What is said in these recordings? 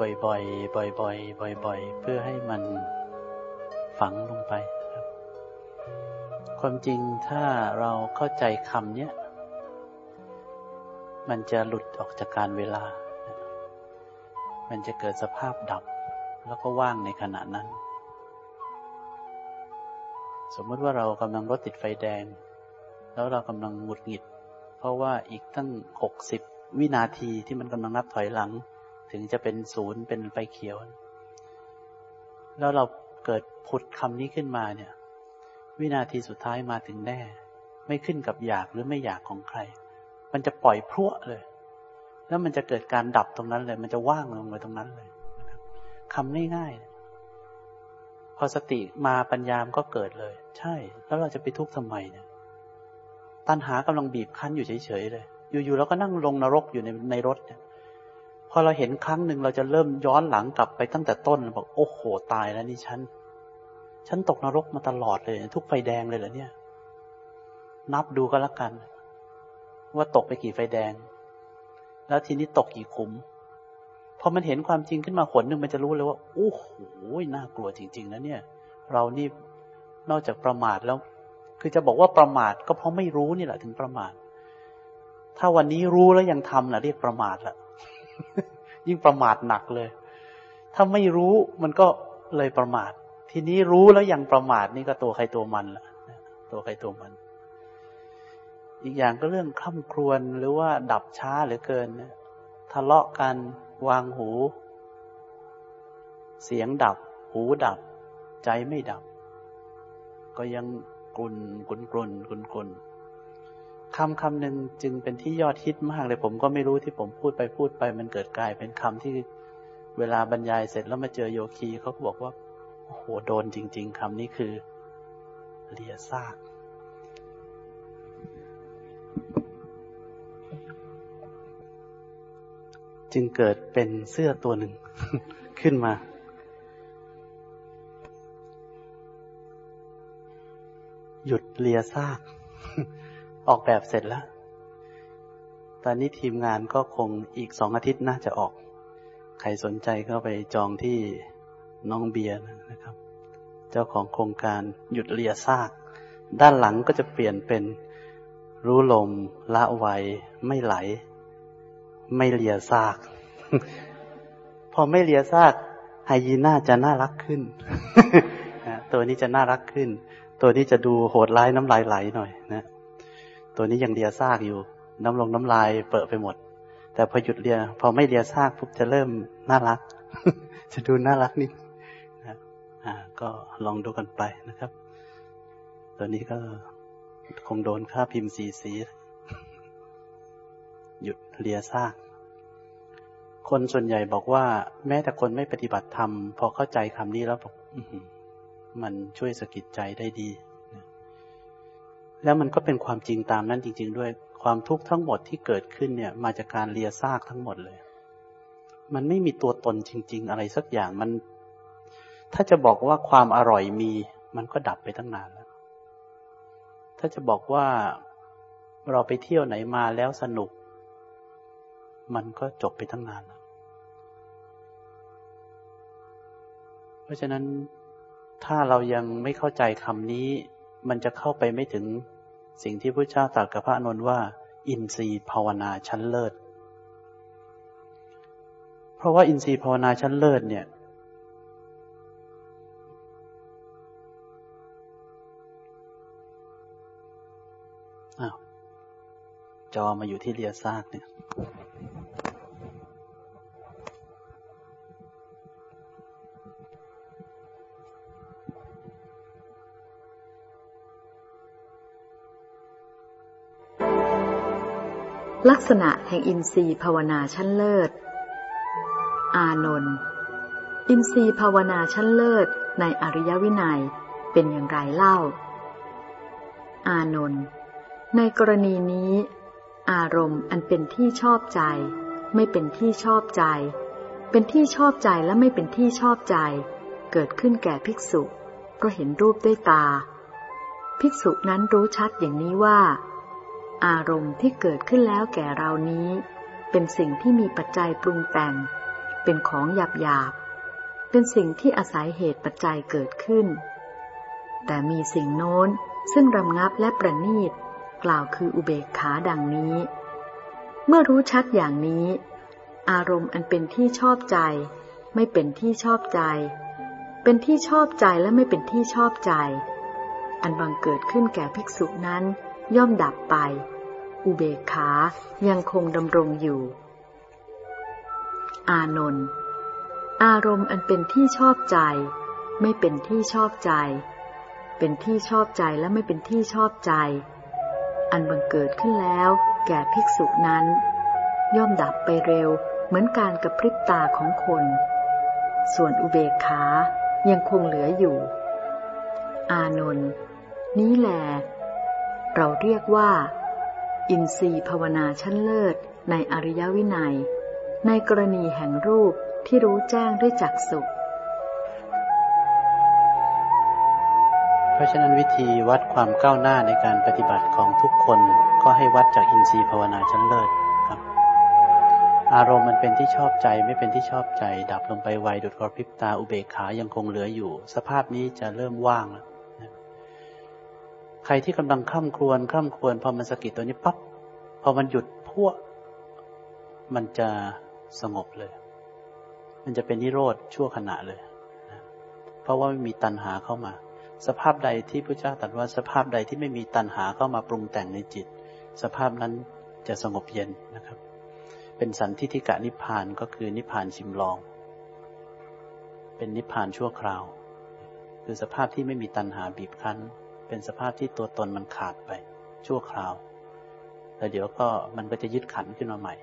บ่อยๆ บ่อยๆ บ่อย ๆ เพื่อให้มันฝังลงไปครับ ความจริงถ้าเราเข้าใจคำนี้มันจะหลุดออกจากการเวลา มันจะเกิดสภาพดับ แล้วก็ว่างในขณะนั้น สมมติว่าเรากำลังรถติดไฟแดง แล้วเรากำลังหงุดหงิด เพราะว่าอีกตั้งหกสิบวินาทีที่มันกำลังนับถอยหลัง ถึงจะเป็นศูนย์เป็นไฟเขียว แล้วเราเกิดผุดคำนี้ขึ้นมาเนี่ย วินาทีสุดท้ายมาถึงแน่ ไม่ขึ้นกับอยากหรือไม่อยากของใคร มันจะปล่อยพรั่วเลย แล้วมันจะเกิดการดับตรงนั้นเลย มันจะว่างลงไปตรงนั้นเลยคำง่ายๆพอสติมาปัญญามก็เกิดเลย ใช่ แล้วเราจะไปทุกข์ทำไมเนี่ยตัณหากำลังบีบคั้นอยู่เฉยๆเลย อยู่ๆเราก็นั่งลงนรกอยู่ในในรถเนี่ย พอเราเห็นครั้งหนึ่งเราจะเริ่มย้อนหลังกลับไปตั้งแต่ต้นบอกโอ้โหตายแล้วนี่ฉัน ฉันตกนรกมาตลอดเลย ทุกไฟแดงเลยเหรอเนี่ย นับดูก็แล้วกัน ว่าตกไปกี่ไฟแดง แล้วทีนี้ตกกี่ขุมพอมันเห็นความจริงขึ้นมาขนหนึ่งมันจะรู้เลยว่าโอ้โหน่ากลัวจริง ๆนะเนี่ย เรานี่นอกจากประมาทแล้ว คือจะบอกว่าประมาทก็เพราะไม่รู้นี่แหละถึงประมาท ถ้าวันนี้รู้แล้วยังทำนะเรียกประมาทละ ยิ่งประมาทหนักเลย ถ้าไม่รู้มันก็เลยประมาท ทีนี้รู้แล้วยังประมาทนี่ก็ตัวใครตัวมันละตัวใครตัวมัน อีกอย่างก็เรื่องคล่ำครวญหรือว่าดับช้าเหลือเกินนะทะเลาะกันวางหู เสียงดับ หูดับ ใจไม่ดับ ก็ยังกลุนกลุนกลุนกุนกุน คำคำหนึ่งจึงเป็นที่ยอดฮิตมากเลยผมก็ไม่รู้ที่ผมพูดไปพูดไป มันเกิดกลายเป็นคำที่เวลาบรรยายเสร็จแล้วมาเจอโยคีเขาก็บอกว่า โอ้โหโดนจริง ๆคำนี้คือเลียซากจึงเกิดเป็นเสื้อตัวหนึ่งขึ้นมา หยุดเลียซาก ออกแบบเสร็จแล้ว ตอนนี้ทีมงานก็คงอีกสองอาทิตย์น่าจะออก ใครสนใจก็ไปจองที่น้องเบียร์นะครับ เจ้าของโครงการหยุดเลียซาก ด้านหลังก็จะเปลี่ยนเป็นรู้ลม ละไวไม่ไหล ไม่เลียซาก พอไม่เลียซากไฮยีน่าจะน่ารักขึ้น ตัวนี้จะน่ารักขึ้น ตัวนี้จะดูโหดร้ายน้ำลายไหลหน่อยนะ ตัวนี้ยังเลียซากอยู่ น้ำลงน้ำลายเปิดไปหมด แต่พอหยุดเลีย พอไม่เลียซากปุ๊บจะเริ่มน่ารัก จะดูน่ารักนิดนะก็ลองดูกันไปนะครับ ตัวนี้ก็คงโดนค่าพิมพ์สีสี หยุดเลียซากคนส่วนใหญ่บอกว่า แม้แต่คนไม่ปฏิบัติธรรมพอเข้าใจคำนี้แล้วบอกมันช่วยสกิดใจได้ดี แล้วมันก็เป็นความจริงตามนั้นจริง ๆ ด้วย ความทุกข์ทั้งหมดที่เกิดขึ้นเนี่ย มาจากการเลียซากทั้งหมดเลย มันไม่มีตัวตนจริง ๆ อะไรสักอย่างมัน ถ้าจะบอกว่าความอร่อยมี มันก็ดับไปตั้งนานแล้ว ถ้าจะบอกว่าเราไปเที่ยวไหนมาแล้วสนุก มันก็จบไปตั้งนานแล้ว เพราะฉะนั้นถ้าเรายังไม่เข้าใจคำนี้ มันจะเข้าไปไม่ถึง สิ่งที่พระเจ้าตรัสกับพระนนท์ว่า อินทรีย์ภาวนาชั้นเลิศ เพราะว่าอินทรีย์ภาวนาชั้นเลิศเนี่ย จอมาอยู่ที่เรียซากเนี่ย ลักษณะแห่งอินทรีย์ภาวนาชั้นเลิศ อานนท์อินทรีย์ภาวนาชั้นเลิศในอริยวินัยเป็นอย่างไรเล่า อานนท์ในกรณีนี้ อารมณ์อันเป็นที่ชอบใจ ไม่เป็นที่ชอบใจ เป็นที่ชอบใจและไม่เป็นที่ชอบใจ เกิดขึ้นแก่ภิกษุ ก็เห็นรูปด้วยตา ภิกษุนั้นรู้ชัดอย่างนี้ว่า อารมณ์ที่เกิดขึ้นแล้วแก่เรานี้ เป็นสิ่งที่มีปัจจัยปรุงแต่ง เป็นของหยาบหยาบ เป็นสิ่งที่อาศัยเหตุปัจจัยเกิดขึ้น แต่มีสิ่งโน้นซึ่งรำงับและประณีต กล่าวคืออุเบกขาดังนี้ เมื่อรู้ชัดอย่างนี้ อารมณ์อันเป็นที่ชอบใจ ไม่เป็นที่ชอบใจ เป็นที่ชอบใจและไม่เป็นที่ชอบใจ อันบังเกิดขึ้นแก่ภิกษุนั้น ย่อมดับไป อุเบกขายังคงดำรงอยู่ อานนท์อารมณ์อันเป็นที่ชอบใจ ไม่เป็นที่ชอบใจ เป็นที่ชอบใจและไม่เป็นที่ชอบใจ อันบังเกิดขึ้นแล้วแก่ภิกษุนั้น ย่อมดับไปเร็วเหมือนการกระพริบตาของคน ส่วนอุเบกขายังคงเหลืออยู่ อานนท์นี้แหละ เราเรียกว่า อินทรีย์ภาวนาชั้นเลิศในอริยวินัย ในกรณีแห่งรูปที่รู้แจ้งด้วยจักสุเพราะฉะนั้นวิธีวัดความก้าวหน้าในการปฏิบัติของทุกคนก็ให้วัดจากอินทรีย์ภาวนาชั้นเลิศครับ อารมณ์มันเป็นที่ชอบใจไม่เป็นที่ชอบใจ ดับลงไปไวดุดกระพริบตาอุเบกขายังคงเหลืออยู่ สภาพนี้จะเริ่มว่างแล้ว ใครที่กำลังข้ามครวนข้ามครวนพอมันสะกิดตัวนี้ปั๊บพอมันหยุดพวกมันจะสงบเลย มันจะเป็นนิโรธชั่วขณะเลยนะเพราะว่าไม่มีตัณหาเข้ามา สภาพใดที่พระเจ้าตรัสว่าสภาพใดที่ไม่มีตัณหาเข้ามาปรุงแต่งในจิต สภาพนั้นจะสงบเย็นนะครับ เป็นสันทิฏฐิกะนิพพานก็คือนิพพานชิมลอง เป็นนิพพานชั่วคราว คือสภาพที่ไม่มีตัณหาบีบคั้น เป็นสภาพที่ตัวตนมันขาดไป ชั่วคราว แล้วเดี๋ยวก็มันก็จะยึดขันขึ้นมาใหม่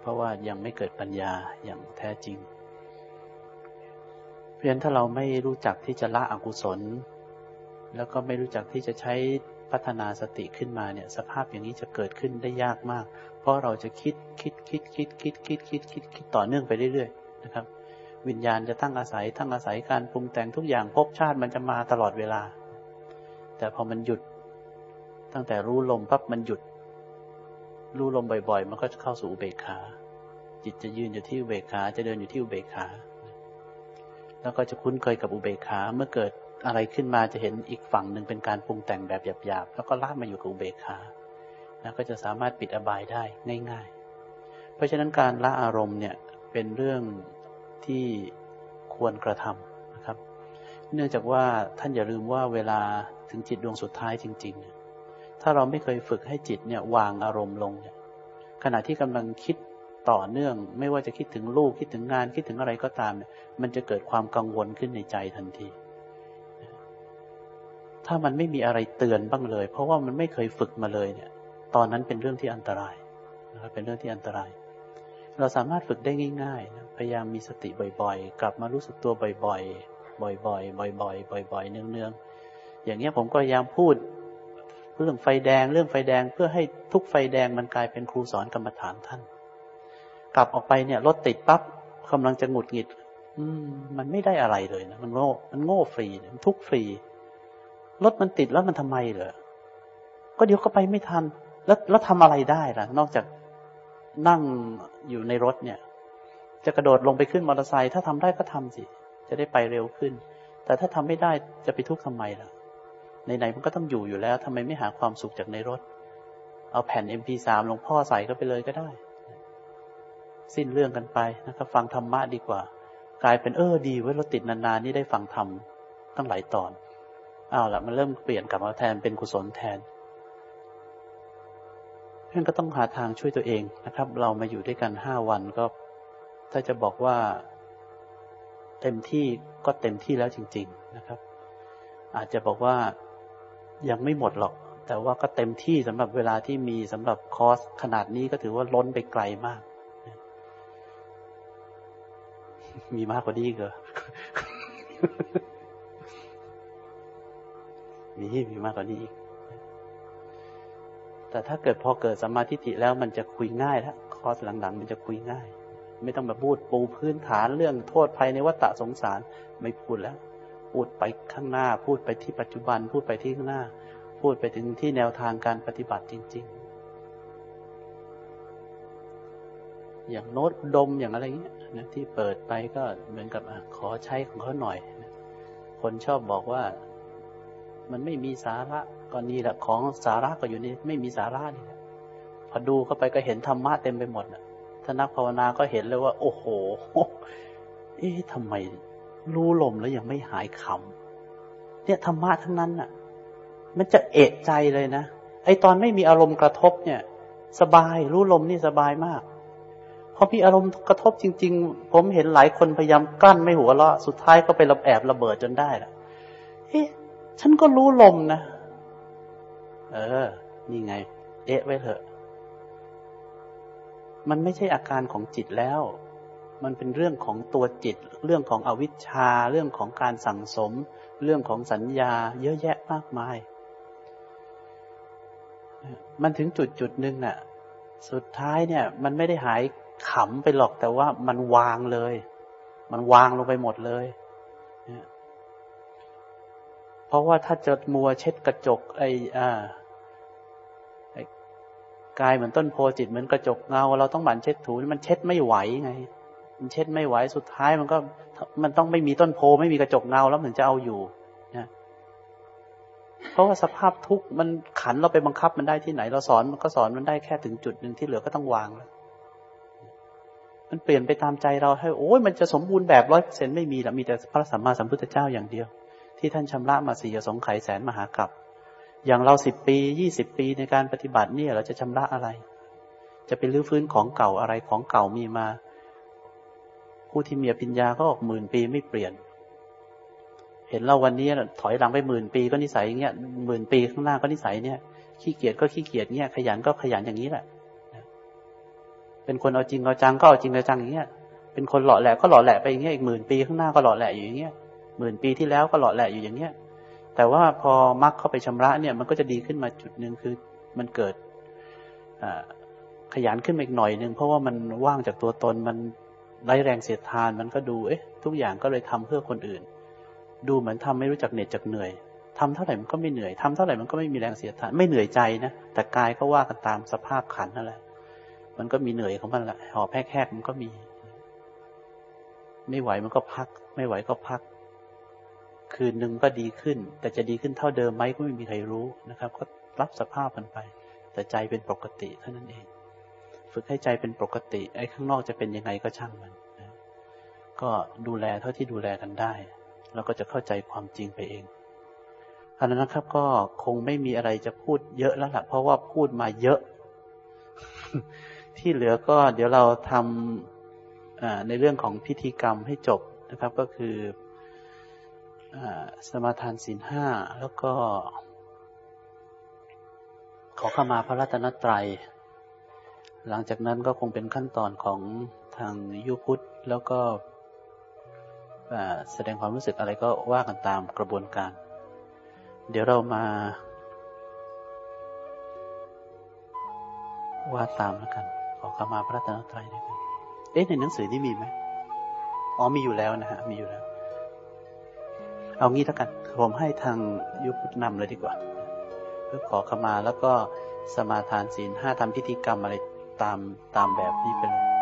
เพราะว่ายังไม่เกิดปัญญาอย่างแท้จริง เพราะฉะนั้นถ้าเราไม่รู้จักที่จะละอกุศล แล้วก็ไม่รู้จักที่จะใช้พัฒนาสติขึ้นมาเนี่ย สภาพอย่างนี้จะเกิดขึ้นได้ยากมาก เพราะเราจะคิดคิดคิดคิดคิดคิดคิดคิดคิดต่อเนื่องไปเรื่อยๆนะครับ วิญญาณจะตั้งอาศัยตั้งอาศัยการปรุงแต่งทุกอย่างภพชาติมันจะมาตลอดเวลา แต่พอมันหยุด ตั้งแต่รู้ลมปั๊บมันหยุด รู้ลมบ่อย ๆ มันก็จะเข้าสู่อุเบกขา จิตจะยืนอยู่ที่อุเบกขาจะเดินอยู่ที่อุเบกขา แล้วก็จะคุ้นเคยกับอุเบกขาเมื่อเกิดอะไรขึ้นมาจะเห็นอีกฝั่งหนึ่งเป็นการปรุงแต่งแบบหยาบๆแล้วก็ลากมาอยู่กับอุเบกขาแล้วก็จะสามารถปิดอบายได้ง่าย ๆ เพราะฉะนั้นการละอารมณ์เนี่ยเป็นเรื่องที่ควรกระทำนะครับ เนื่องจากว่าท่านอย่าลืมว่าเวลา ถึงจิตดวงสุดท้ายจริง ๆ ถ้าเราไม่เคยฝึกให้จิตเนี่ยวางอารมณ์ลงเนี่ยขณะที่กำลังคิดต่อเนื่อง ไม่ว่าจะคิดถึงลูกคิดถึงงานคิดถึงอะไรก็ตามเนี่ยมันจะเกิดความกังวลขึ้นในใจทันที ถ้ามันไม่มีอะไรเตือนบ้างเลย เพราะว่ามันไม่เคยฝึกมาเลยเนี่ย ตอนนั้นเป็นเรื่องที่อันตรายนะครับเป็นเรื่องที่อันตราย เราสามารถฝึกได้ง่ายๆนะพยายามมีสติบ่อยๆ กลับมารู้สึกตัวบ่อยๆ บ่อยๆ บ่อยๆ บ่อยๆ เนืองๆ อย่างเงี้ยผมก็พยายามพูด เรื่องไฟแดงเรื่องไฟแดงเพื่อให้ทุกไฟแดงมันกลายเป็นครูสอนกรรมฐานท่าน กลับออกไปเนี่ยรถติดปั๊บกำลังจะหงุดหงิด อืม มันไม่ได้อะไรเลยนะมันโง่มันโง่ฟรีมันทุกฟรีรถมันติดแล้วมันทำไมเหรอก็เดี๋ยวก็ไปไม่ทัน แล้วแล้วทำอะไรได้ล่ะ นอกจากนั่งอยู่ในรถเนี่ย จะกระโดดลงไปขึ้นมอเตอร์ไซค์ถ้าทำได้ก็ทำสิ จะได้ไปเร็วขึ้น แต่ถ้าทำไม่ได้จะไปทุกข์ทำไมล่ะ ไหนๆมันก็ต้องอยู่อยู่แล้วทำไมไม่หาความสุขจากในรถ เอาแผ่น MP3 หลวงพ่อใส่ก็ไปเลยก็ได้ สิ้นเรื่องกันไปนะครับ ฟังธรรมะดีกว่า กลายเป็นเออดีไว้รถติดนานๆนี่ได้ฟังธรรมตั้งหลายตอนอ้าวละมันเริ่มเปลี่ยนกลับมาแทนเป็นกุศลแทนเพื่อนก็ต้องหาทางช่วยตัวเองนะครับ เรามาอยู่ด้วยกันห้าวันก็ ถ้าจะบอกว่า เต็มที่ก็เต็มที่แล้วจริง ๆนะครับ อาจจะบอกว่า ยังไม่หมดหรอก แต่ว่าก็เต็มที่สำหรับเวลาที่มีสำหรับคอร์สขนาดนี้ก็ถือว่าล้นไปไกลมาก มีมากกว่านี้เหรอมีมีมากกว่านี้อีก แต่ถ้าเกิดพอเกิดสมาทิฏฐิแล้วมันจะคุยง่ายแล้วคอร์สหลังๆ มันจะคุยง่าย ไม่ต้องมาพูดปูพื้นฐานเรื่องโทษภัยในวัฏฏะสงสารไม่พูดแล้ว พูดไปข้างหน้า พูดไปที่ปัจจุบัน พูดไปที่ข้างหน้า พูดไปถึงที่แนวทางการปฏิบัติจริง ๆ อย่างโน้ตดมอย่างอะไรเงี้ยนะที่เปิดไปก็เหมือนกับอขอใช้ของเขาหน่อยนะคนชอบบอกว่า มันไม่มีสาระก็นี่แหละของสาระก็อยู่นี่ไม่มีสาระนี่แหละพอดูเข้าไปก็เห็นธรรมะเต็มไปหมดนะถ้านักภาวนาก็เห็นเลยว่า โอ้โห เอ๊ะทำไม รู้ลมแล้วยังไม่หายขำเนี่ยธรรมะทั้งนั้นน่ะ มันจะเอะใจเลยนะ ไอตอนไม่มีอารมณ์กระทบเนี่ย สบายรู้ลมนี่สบายมากพอมีอารมณ์กระทบจริง ๆ ผมเห็นหลายคนพยายามกั้นไม่หัวเราะสุดท้ายก็ไประแอบระเบิดจนได้ละเอ๊ะฉันก็รู้ลมนะ เออ นี่ไง เอ๊ะไว้เถอะ มันไม่ใช่อาการของจิตแล้ว มันเป็นเรื่องของตัวจิต เรื่องของอวิชชา เรื่องของการสั่งสม เรื่องของสัญญา เยอะแยะมากมาย มันถึงจุดจุดหนึ่งน่ะ สุดท้ายเนี่ย มันไม่ได้หายขำไปหรอกแต่ว่ามันวางเลย มันวางลงไปหมดเลย เพราะว่าถ้าจะมัวเช็ดกระจกไอ้อ่ากายเหมือนต้นโพจิตเหมือนกระจกเงา เราต้องหมั่นเช็ดถูมันเช็ดไม่ไหวไง มันเช็ดไม่ไหวสุดท้ายมันก็มันต้องไม่มีต้นโพไม่มีกระจกเงาแล้วมันจะเอาอยู่นะเพราะว่าสภาพทุกข์มันขันเราไปบังคับมันได้ที่ไหน เราสอนมันก็สอนมันได้แค่ถึงจุดหนึ่งที่เหลือก็ต้องวางแล้วมันเปลี่ยนไปตามใจเราให้โอ้ยมันจะสมบูรณ์แบบร้อยเปอร์เซ็นไม่มีหรอกมีแต่พระสัมมาสัมพุทธเจ้าอย่างเดียว ที่ท่านชำระมาสี่สงไขยแสนมหากรัปอย่างเราสิบปียี่สิบปีในการปฏิบัติเนี่ย เราจะชำระอะไร จะไปรื้อฟื้นของเก่าอะไรของเก่ามีมา ผู้ที่มีปัญญาก็ออกหมื่นปีไม่เปลี่ยน เห็นเราวันนี้ถอยหลังไปหมื่นปีก็นิสัยอย่างเงี้ยหมื่นปีข้างหน้าก็นิสัยเนี่ยขี้เกียจก็ขี้เกียจเงี้ยขยันก็ขยันอย่างนี้แหละเป็นคนเอาจริงเอาจังก็เอาจริงเอาจังอย่างเงี้ยเป็นคนหล่อแหละก็หล่อแหละไปอย่างเงี้ยอีกหมื่นปีข้างหน้าก็หล่อแหละอยู่อย่างเงี้ยหมื่นปีที่แล้วก็หล่อแหละอยู่อย่างเงี้ยแต่ว่าพอมรรคเข้าไปชำระเนี่ย มันก็จะดีขึ้นมาจุดหนึ่งคือมันเกิดขยันขึ้นมาอีกหน่อยหนึ่งเพราะว่ามันว่างจากตัวตนมัน ไร้แรงเสียดทานมันก็ดูเอ๊ะทุกอย่างก็เลยทำเพื่อคนอื่น ดูเหมือนทำไม่รู้จักเหน็ดจักเหนื่อยทำเท่าไหร่มันก็ไม่เหนื่อยทำเท่าไหร่มันก็ไม่มีแรงเสียดทานไม่เหนื่อยใจนะแต่กายก็ว่ากันตามสภาพขันนั่นแหละมันก็มีเหนื่อยของมันแหละหอบแพกๆมันก็มี ไม่ไหวมันก็พัก ไม่ไหวก็พัก คืนหนึ่งก็ดีขึ้น แต่จะดีขึ้นเท่าเดิมไหมก็ไม่มีใครรู้นะครับ ก็รับสภาพมันไป แต่ใจเป็นปกติเท่านั้นเอง ฝึกให้ใจเป็นปกติ ไอ้ข้างนอกจะเป็นยังไงก็ช่างมันนะก็ดูแลเท่าที่ดูแลกันได้ แล้วก็จะเข้าใจความจริงไปเองอันนั้นนะครับ ก็คงไม่มีอะไรจะพูดเยอะแล้วล่ะ เพราะว่าพูดมาเยอะ ที่เหลือก็เดี๋ยวเราทำในเรื่องของพิธีกรรมให้จบนะครับ ก็คือสมาทานศีลห้าแล้วก็ขอเข้ามาพระรัตนตรัย หลังจากนั้นก็คงเป็นขั้นตอนของทางยุพุทธแล้วก็แสดงความรู้สึกอะไรก็ว่ากันตามกระบวนการ เดี๋ยวเรามาว่าตามแล้วกัน ขอเข้ามาพระตนตรัยด้วยกันเอ๊ะในหนังสือนี่มีไหมอ๋อมีอยู่แล้วนะฮะ มีอยู่แล้ว เอางี้แล้วกัน ผมให้ทางยุพุทธนำเลยดีกว่า เพื่อขอขมาแล้วก็สมาทานศีลห้าทำพิธีกรรมอะไร ตามตามแบบนี้ไปเลย